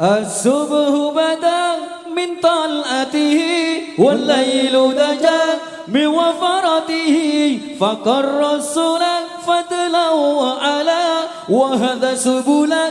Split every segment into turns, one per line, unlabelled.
الصبح بدا من طلعته والليل دجا من وفرته فقر السنة فضلا وعلا وهذا سبلا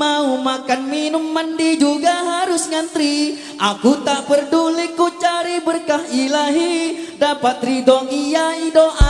Mau makan minum mandi juga harus ngantri. Aku tak peduli ku cari berkah ilahi. Dapat ridho ngiyai doa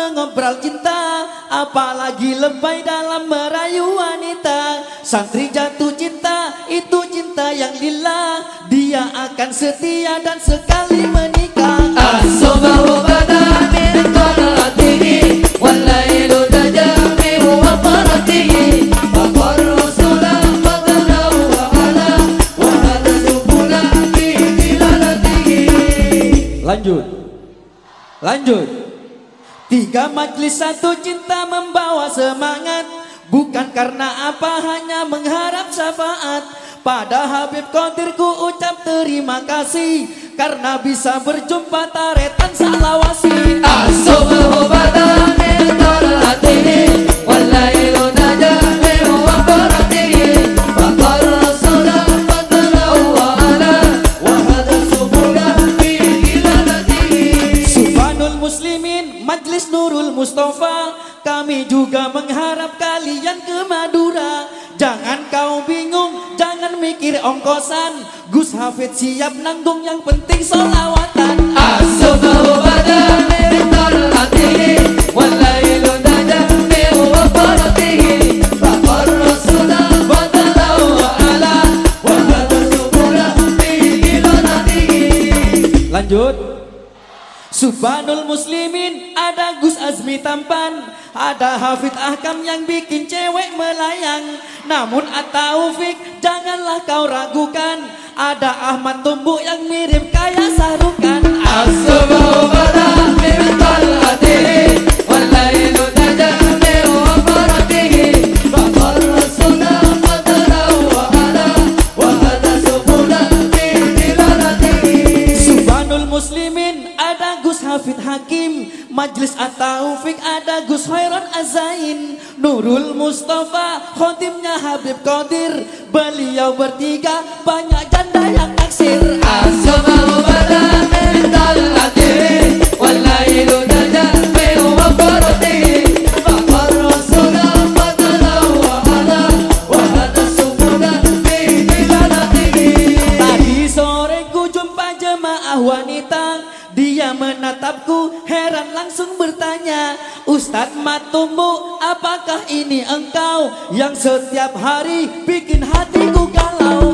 mengobrol cinta Apalagi lebay dalam merayu wanita. Santri jatuh cinta, itu cinta yang lila. Dia akan setia dan sekali menikah.
Asobah badan min qaratihi Walailu tajami wa tinggi.
Lanjut. Lanjut. Tiga majlis satu cinta membawa semangat. Bukan karena apa hanya mengharap syafaat. Pada Habib Qadir ku ucap terima kasih. Karena bisa berjumpa taretan salawasi. As Kami juga mengharap kalian ke Madura. Jangan kau bingung, jangan mikir ongkosan. Gus Hafid siap nanggung yang penting solawatan
Asal
lanjut. Subhanul muslimin Ada Gus Azmi tampan Ada Hafid Ahkam yang bikin cewek melayang. Namun Ataufik Janganlah kau ragukan Ada Ahmad Tumbuk yang mirip kayak sarukan. Asum Gus Hafid Hakim Majlis At-Taufik ada Gus Hoiron Azain Nurul Mustafa Khotimnya Habib Qadir. Beliau bertiga banyak janda yang taksir Asoba jemaah wanita. Dia menatapku heran langsung bertanya Ustadz Matumbu apakah ini engkau Yang setiap hari bikin hatiku galau?